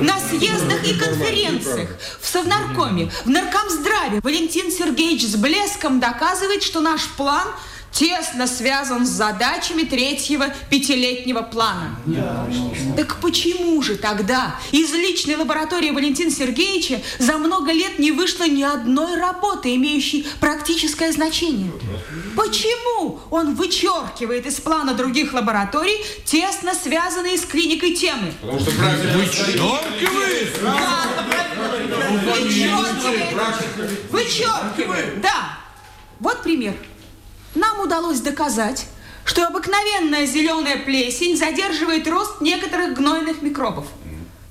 На съездах и конференциях, в Совнаркоме, в Наркомздраве. Валентин Сергеевич с блеском доказывает, что наш план – тесно связан с задачами третьего пятилетнего плана. Так почему же тогда из личной лаборатории Валентина Сергеевича за много лет не вышло ни одной работы, имеющей практическое значение? Почему он вычеркивает из плана других лабораторий тесно связанные с клиникой темы? Потому что Вычеркивает? Да, вычеркивает. Вычеркивает, да. Вот пример. Нам удалось доказать, что обыкновенная зеленая плесень задерживает рост некоторых гнойных микробов.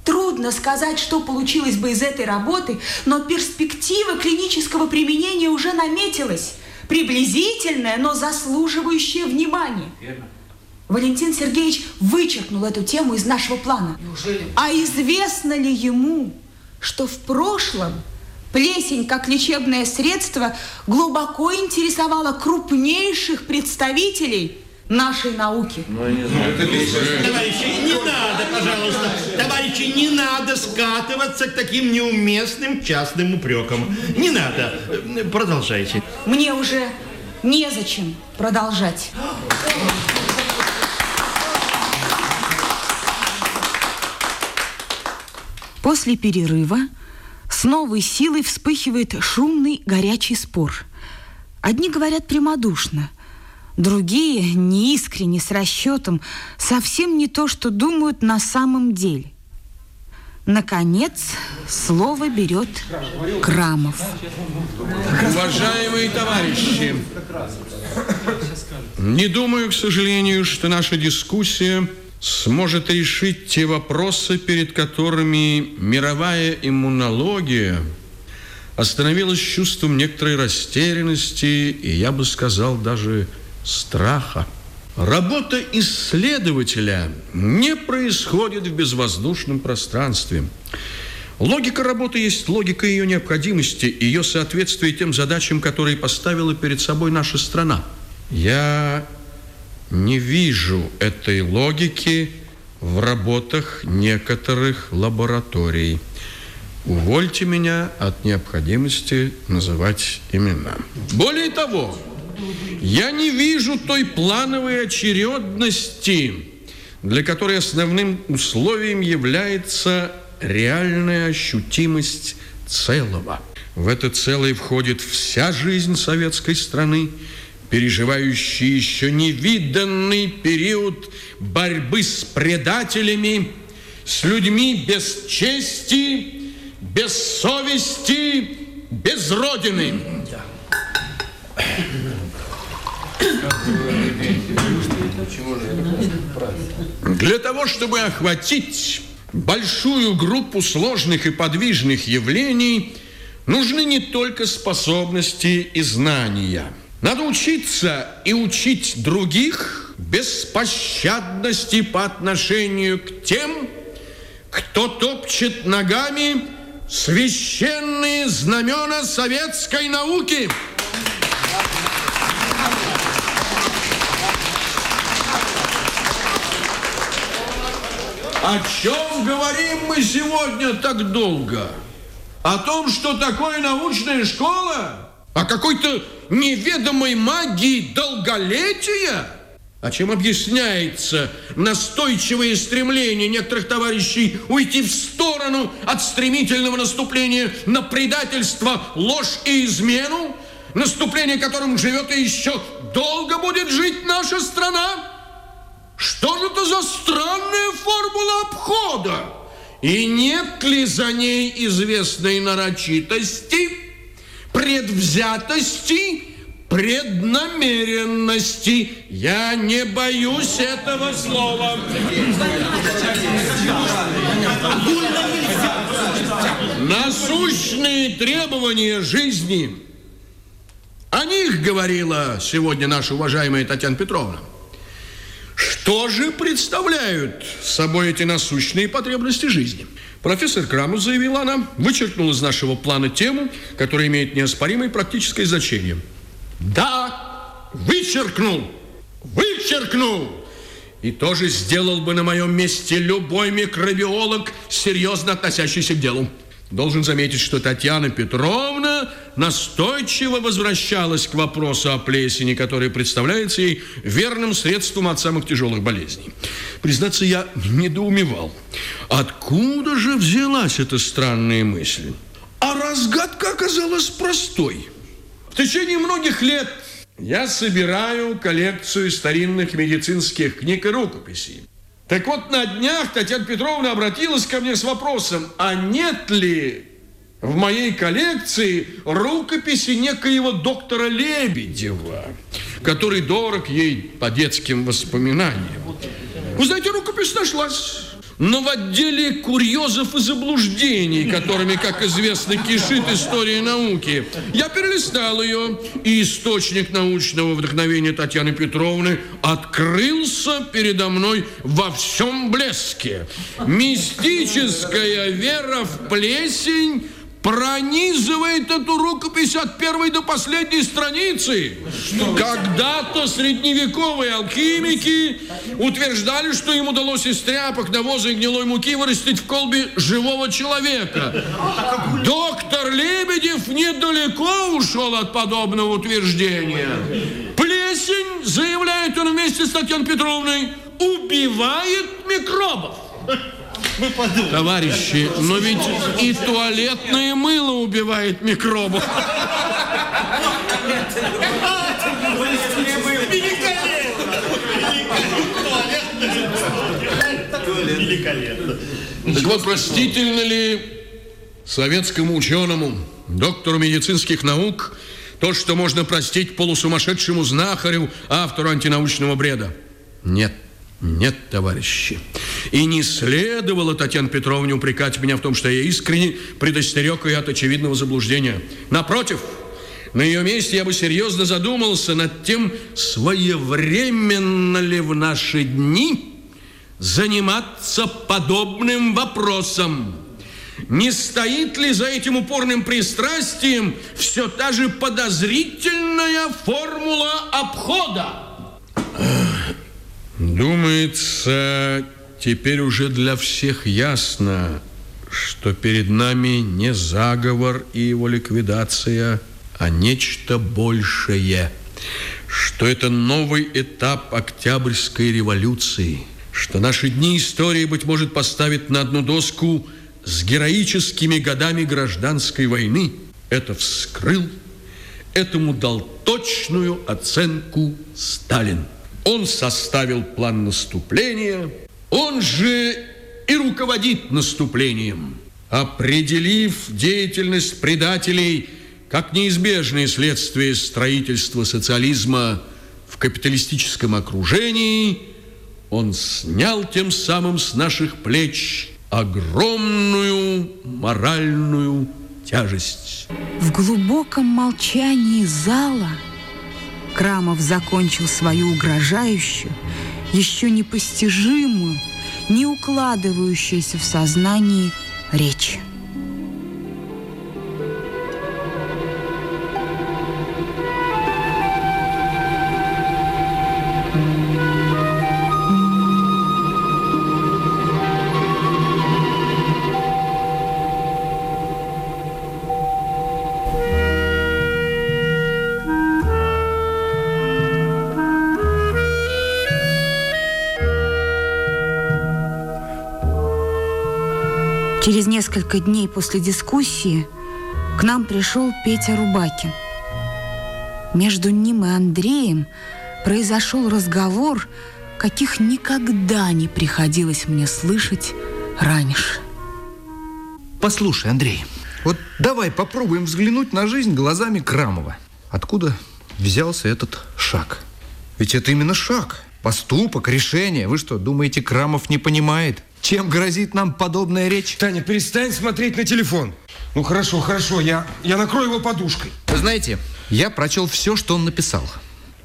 Трудно сказать, что получилось бы из этой работы, но перспектива клинического применения уже наметилась. Приблизительная, но заслуживающая внимания. Верно. Валентин Сергеевич вычеркнул эту тему из нашего плана. Неужели? А известно ли ему, что в прошлом Плесень, как лечебное средство, глубоко интересовала крупнейших представителей нашей науки. Ну, не знаю. Товарищи, не надо, пожалуйста, товарищи, не надо скатываться к таким неуместным частным упрекам. Не надо. Продолжайте. Мне уже незачем продолжать. После перерыва с новой силой вспыхивает шумный горячий спор. Одни говорят прямодушно, другие неискренне, с расчетом, совсем не то, что думают на самом деле. Наконец, слово берет Крамов. Уважаемые товарищи, не думаю, к сожалению, что наша дискуссия сможет решить те вопросы, перед которыми мировая иммунология остановилась чувством некоторой растерянности и, я бы сказал, даже страха. Работа исследователя не происходит в безвоздушном пространстве. Логика работы есть логика ее необходимости, ее соответствие тем задачам, которые поставила перед собой наша страна. Я не вижу этой логики в работах некоторых лабораторий. Увольте меня от необходимости называть имена. Более того, я не вижу той плановой очередности, для которой основным условием является реальная ощутимость целого. В это целое входит вся жизнь советской страны, переживающий еще невиданный период борьбы с предателями, с людьми без чести, без совести, без Родины. Для того, чтобы охватить большую группу сложных и подвижных явлений, нужны не только способности и знания – надо учиться и учить других беспощадности по отношению к тем, кто топчет ногами священные знамена советской науки. О чем говорим мы сегодня так долго? О том, что такое научная школа? О какой-то неведомой магии долголетия? А чем объясняется настойчивое стремление некоторых товарищей уйти в сторону от стремительного наступления на предательство, ложь и измену, наступление которым живет и еще долго будет жить наша страна? Что же это за странная формула обхода? И нет ли за ней известной нарочитости – предвзятости, преднамеренности. Я не боюсь этого слова. Насущные требования жизни. О них говорила сегодня наша уважаемая Татьяна Петровна. Что же представляют собой эти насущные потребности жизни? Профессор Крамус, заявила она, вычеркнул из нашего плана тему, которая имеет неоспоримое практическое значение. Да, вычеркнул, вычеркнул. И тоже сделал бы на моем месте любой микробиолог, серьезно относящийся к делу. Должен заметить, что Татьяна Петровна настойчиво возвращалась к вопросу о плесени, который представляется ей верным средством от самых тяжелых болезней. Признаться, я недоумевал. Откуда же взялась эта странная мысль? А разгадка оказалась простой. В течение многих лет я собираю коллекцию старинных медицинских книг и рукописей. Так вот, на днях Татьяна Петровна обратилась ко мне с вопросом, а нет ли в моей коллекции рукописи некоего доктора Лебедева, который дорог ей по детским воспоминаниям. Вы знаете, рукопись нашлась но в отделе курьезов и заблуждений, которыми, как известно, кишит история науки. Я перелистал ее, и источник научного вдохновения Татьяны Петровны открылся передо мной во всем блеске. Мистическая вера в плесень пронизывает эту рукопись от первой до последней страницы. Когда-то средневековые алхимики утверждали, что им удалось из тряпок, навоза и гнилой муки вырастить в колбе живого человека. Доктор Лебедев недалеко ушел от подобного утверждения. Плесень, заявляет он вместе с Татьяной Петровной, убивает микробов. Мы подумали. Товарищи, но ведь и туалетное мыло убивает микробов. Великолепно. Так вот, простительно ли советскому ученому, доктору медицинских наук, то, что можно простить полусумасшедшему знахарю, автору антинаучного бреда? Нет. Нет, товарищи. И не следовало Татьяне Петровне упрекать меня в том, что я искренне предостерег ее от очевидного заблуждения. Напротив, на ее месте я бы серьезно задумался над тем, своевременно ли в наши дни заниматься подобным вопросом. Не стоит ли за этим упорным пристрастием все та же подозрительная формула обхода? Думается, теперь уже для всех ясно, что перед нами не заговор и его ликвидация, а нечто большее, что это новый этап Октябрьской революции, что наши дни истории, быть может, поставит на одну доску с героическими годами гражданской войны. Это вскрыл, этому дал точную оценку Сталин. Он составил план наступления, он же и руководит наступлением, определив деятельность предателей как неизбежное следствие строительства социализма в капиталистическом окружении, он снял тем самым с наших плеч огромную моральную тяжесть. В глубоком молчании зала Крамов закончил свою угрожающую, еще непостижимую, не укладывающуюся в сознании Через несколько дней после дискуссии к нам пришел Петя Рубакин. Между ним и Андреем произошел разговор, каких никогда не приходилось мне слышать раньше. Послушай, Андрей, вот давай попробуем взглянуть на жизнь глазами Крамова. Откуда взялся этот шаг? Ведь это именно шаг, поступок, решение. Вы что, думаете, Крамов не понимает? Чем грозит нам подобная речь? Таня, перестань смотреть на телефон. Ну хорошо, хорошо, я, я накрою его подушкой. Вы знаете, я прочел все, что он написал.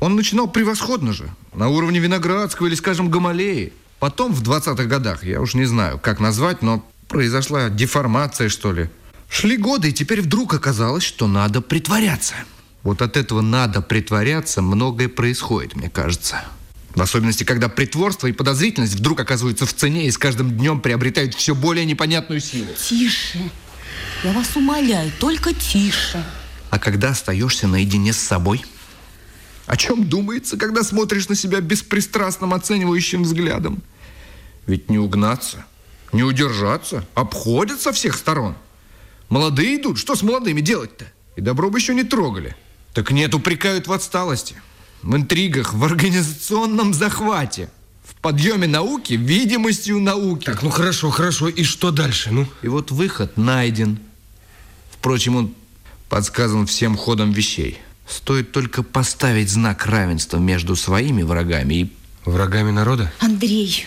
Он начинал превосходно же, на уровне Виноградского или, скажем, Гамалеи. Потом, в 20-х годах, я уж не знаю, как назвать, но произошла деформация, что ли. Шли годы, и теперь вдруг оказалось, что надо притворяться. Вот от этого «надо притворяться» многое происходит, мне кажется. В особенности, когда притворство и подозрительность вдруг оказываются в цене и с каждым днем приобретают все более непонятную силу. Тише. Я вас умоляю, только тише. А когда остаешься наедине с собой? О чем думается, когда смотришь на себя беспристрастным оценивающим взглядом? Ведь не угнаться, не удержаться, обходят со всех сторон. Молодые идут, что с молодыми делать-то? И добро бы еще не трогали. Так нет, упрекают в отсталости, в интригах, в организационном захвате, в подъеме науки, видимостью науки. Так, ну хорошо, хорошо. И что дальше? Ну, И вот выход найден. Впрочем, он подсказан всем ходом вещей. Стоит только поставить знак равенства между своими врагами и... врагами народа? Андрей,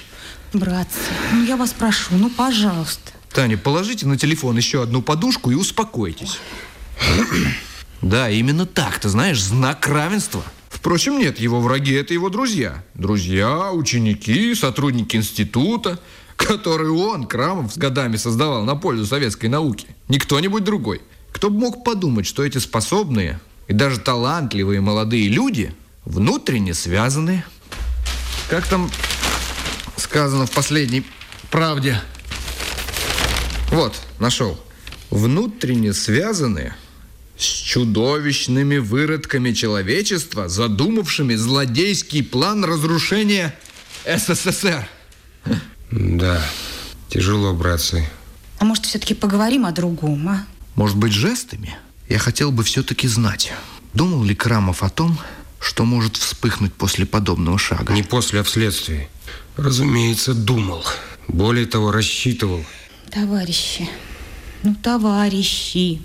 братцы, ну я вас прошу, ну пожалуйста. Таня, положите на телефон еще одну подушку и успокойтесь. Да, именно так, ты знаешь, знак равенства. Впрочем, нет, его враги – это его друзья. Друзья, ученики, сотрудники института, которые он, Крамов, с годами создавал на пользу советской науки. Не кто-нибудь другой. Кто бы мог подумать, что эти способные и даже талантливые молодые люди внутренне связаны. Как там сказано в последней правде? Вот, нашел. Внутренне связаны с чудовищными выродками человечества, задумавшими злодейский план разрушения СССР. Да, тяжело, братцы. А может, все-таки поговорим о другом, а? Может быть, жестами? Я хотел бы все-таки знать, думал ли Крамов о том, что может вспыхнуть после подобного шага? Не после, а вследствие. Разумеется, думал. Более того, рассчитывал. Товарищи, ну, товарищи,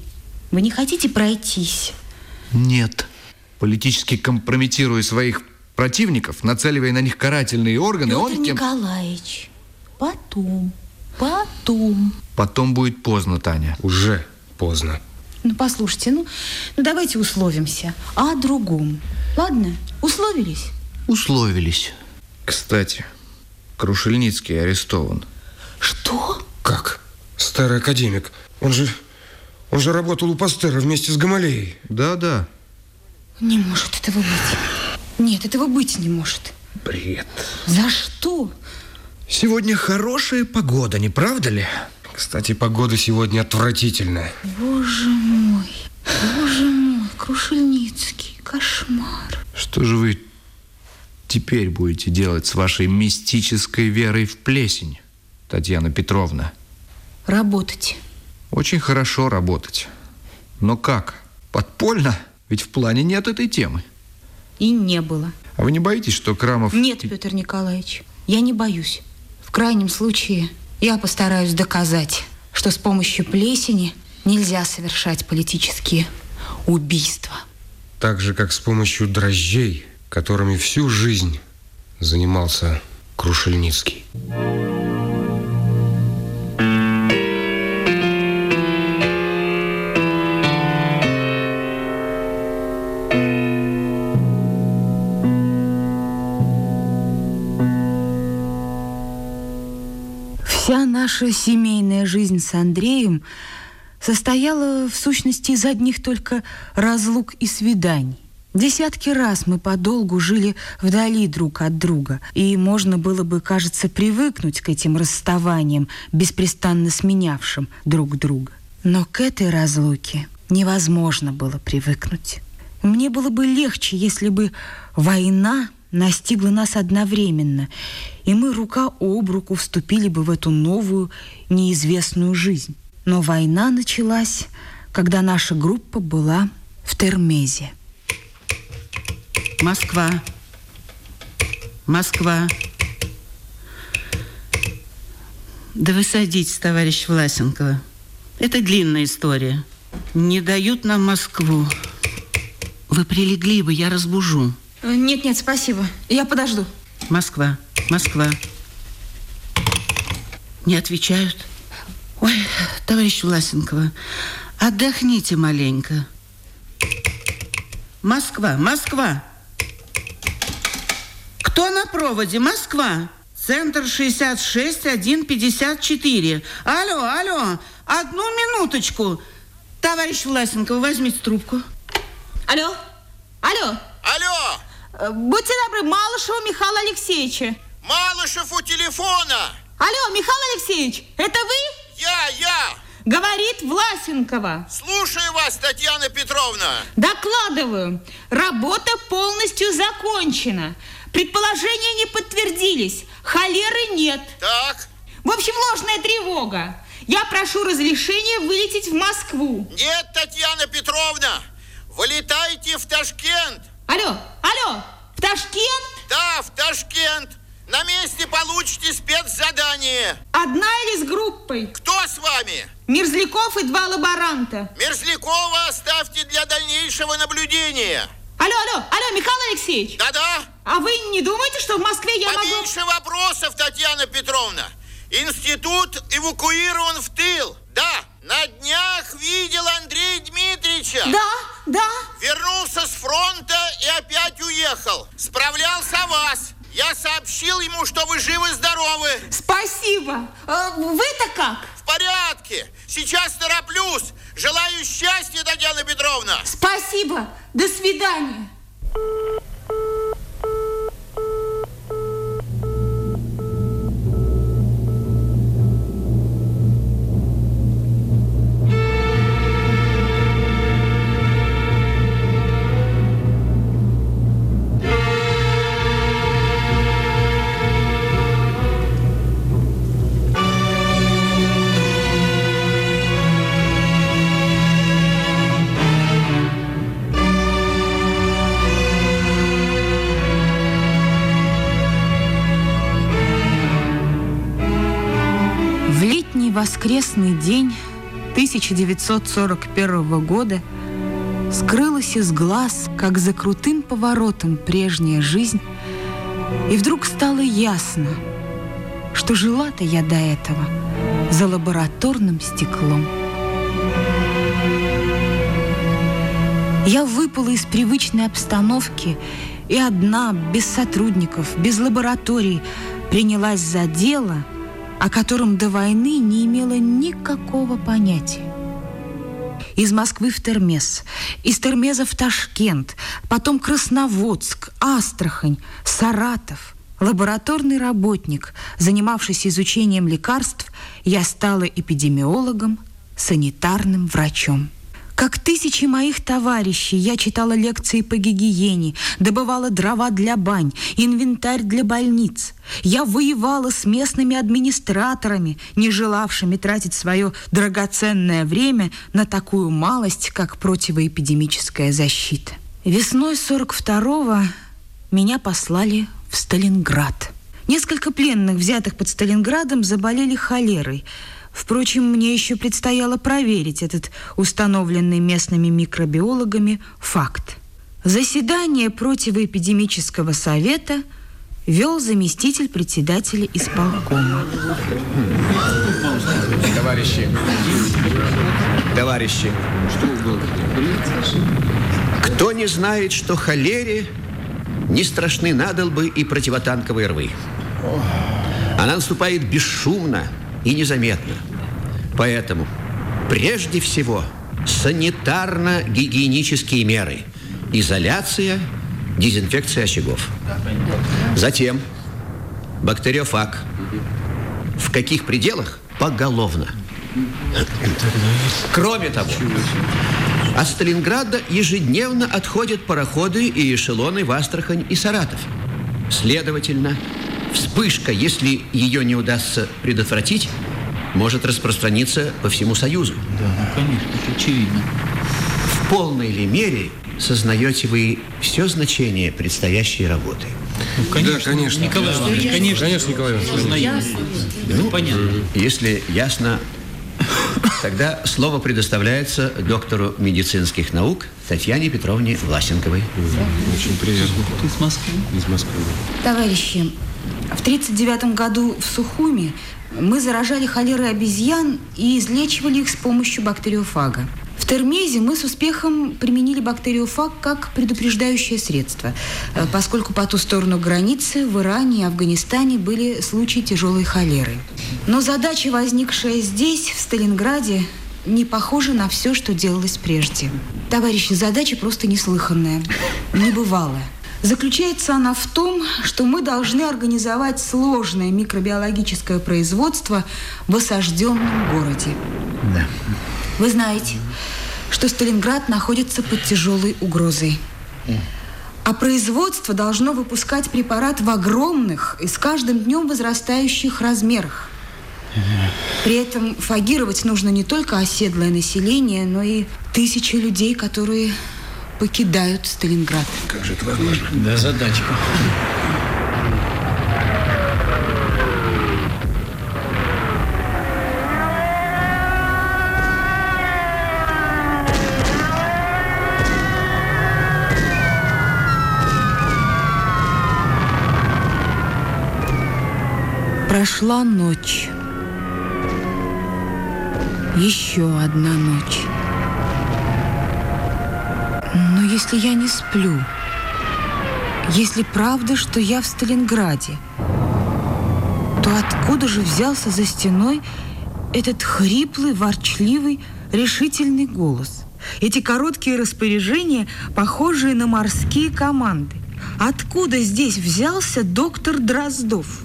вы не хотите пройтись? Нет. Политически компрометируя своих противников, нацеливая на них карательные органы, Петр он тем... Николаевич, потом, потом. Потом будет поздно, Таня. Уже поздно. Ну, послушайте, ну, ну давайте условимся о другом. Ладно? Условились? Условились. Кстати, Крушельницкий арестован. Что? Как? Старый академик. Он же... Он же работал у Пастера вместе с Гамалеей. Да-да. Не может этого быть. Нет, этого быть не может. Бред. За что? Сегодня хорошая погода, не правда ли? Кстати, погода сегодня отвратительная. Боже мой, боже мой, Крушельницкий, кошмар. Что же вы теперь будете делать с вашей мистической верой в плесень, Татьяна Петровна? Работать. Очень хорошо работать. Но как? Подпольно? Ведь в плане нет этой темы. И не было. А вы не боитесь, что Крамов... Нет, Петр Николаевич, я не боюсь. В крайнем случае, я постараюсь доказать, что с помощью плесени нельзя совершать политические убийства. Так же, как с помощью дрожжей, которыми всю жизнь занимался Крушельницкий. Вся наша семейная жизнь с Андреем состояла в сущности из одних только разлук и свиданий. Десятки раз мы подолгу жили вдали друг от друга, и можно было бы, кажется, привыкнуть к этим расставаниям, беспрестанно сменявшим друг друга. Но к этой разлуке невозможно было привыкнуть. Мне было бы легче, если бы война настигла нас одновременно, и мы рука об руку вступили бы в эту новую, неизвестную жизнь. Но война началась, когда наша группа была в Термезе. Москва. Москва. Да вы садитесь, товарищ Власенкова. Это длинная история. Не дают нам Москву. Вы прилегли бы, я разбужу. Нет-нет, спасибо. Я подожду. Москва, Москва. Не отвечают. Ой, товарищ Власенкова, отдохните маленько. Москва, Москва. Кто на проводе? Москва. Центр 66 154. Алло, алло, одну минуточку. Товарищ Власенкова, возьмите трубку. Алло, алло. Алло! Э, Будьте добры, Малышева Михаила Алексеевича. Малышев у телефона. Алло, Михаил Алексеевич, это вы? Я, я. Говорит Власенкова. Слушаю вас, Татьяна Петровна. Докладываю. Работа полностью закончена. Предположения не подтвердились. Холеры нет. Так, В общем, ложная тревога. Я прошу разрешения вылететь в Москву. нет, Татьяна Петровна. Вылетайте в Ташкент. Алло, алло, в Ташкент? Да, в Ташкент. На месте получите спецзадание. Одна или с группой? Кто с вами? Мерзляков и два лаборанта. Мерзлякова оставьте для дальнейшего наблюдения. Алло, алло, алло, Михаил Алексеевич. Да-да. А вы не думаете, что в Москве я могу... Поменьше вопросов, Татьяна Петровна. Институт эвакуирован в тыл. Да, на днях видел Андрея Дмитриевича. Да, да. Вернулся с фронта и опять уехал. Справлялся о вас. Я сообщил ему, что вы живы-здоровы. Спасибо. А Вы-то как? В порядке. Сейчас тороплюсь. Желаю счастья, Татьяна Петровна. Спасибо. До свидания. Воскресный день 1941 года скрылась из глаз, как за крутым поворотом прежняя жизнь, и вдруг стало ясно, что жила-то я до этого за лабораторным стеклом. Я выпала из привычной обстановки и одна, без сотрудников, без лаборатории, принялась за дело, о котором до войны не имела никакого понятия. Из Москвы в Термез, из Термеза в Ташкент, потом Красноводск, Астрахань, Саратов. Лабораторный работник, занимавшийся изучением лекарств, я стала эпидемиологом, санитарным врачом. Как тысячи моих товарищей, я читала лекции по гигиене, добывала дрова для бань, инвентарь для больниц. Я воевала с местными администраторами, не желавшими тратить свое драгоценное время на такую малость, как противоэпидемическая защита. Весной 42-го меня послали в Сталинград. Несколько пленных, взятых под Сталинградом, заболели холерой – Впрочем, мне еще предстояло проверить этот установленный местными микробиологами факт. Заседание противоэпидемического совета вел заместитель председателя исполкома. Товарищи, товарищи, кто не знает, что холере не страшны надолбы и противотанковые рвы. Она наступает бесшумно и незаметно. Поэтому прежде всего санитарно-гигиенические меры. Изоляция, дезинфекция очагов. Затем бактериофаг. В каких пределах? Поголовно. Кроме того, от Сталинграда ежедневно отходят пароходы и эшелоны в Астрахань и Саратов. Следовательно, вспышка, если ее не удастся предотвратить, может распространиться по всему Союзу. Да, ну конечно, это очевидно. В полной ли мере сознаете вы все значение предстоящей работы? Ну, конечно. Да, конечно. Николай Иванович, конечно. Конечно, Николай Иванович. Сознаем. Ну, понятно. Если ясно, тогда слово предоставляется доктору медицинских наук Татьяне Петровне Власенковой. Очень приятно. С Москвы? Из Москвы. Товарищи, в 1939 году в Сухуми мы заражали холерой обезьян и излечивали их с помощью бактериофага. В Термезе мы с успехом применили бактериофаг как предупреждающее средство, э, поскольку по ту сторону границы в Иране и Афганистане были случаи тяжелой холеры. Но задача, возникшая здесь, в Сталинграде, не похожа на все, что делалось прежде. Товарищи, задача просто неслыханная, небывалая. Заключается она в том, что мы должны организовать сложное микробиологическое производство в осажденном городе. Да. Вы знаете, что Сталинград находится под тяжелой угрозой. А производство должно выпускать препарат в огромных и с каждым днем возрастающих размерах. При этом фагировать нужно не только оседлое население, но и тысячи людей, которые покидают Сталинград. Как же это возможно? Да, задачка. Прошла ночь. Еще одна ночь. Но если я не сплю, если правда, что я в Сталинграде, то откуда же взялся за стеной этот хриплый, ворчливый, решительный голос? Эти короткие распоряжения, похожие на морские команды. Откуда здесь взялся доктор Дроздов?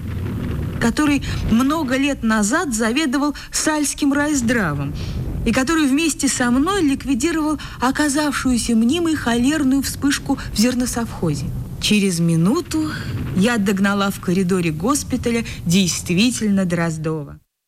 Который много лет назад заведовал Сальским райздравом и который вместе со мной ликвидировал оказавшуюся мнимой холерную вспышку в зерносовхозе. Через минуту я догнала в коридоре госпиталя действительно Дроздова.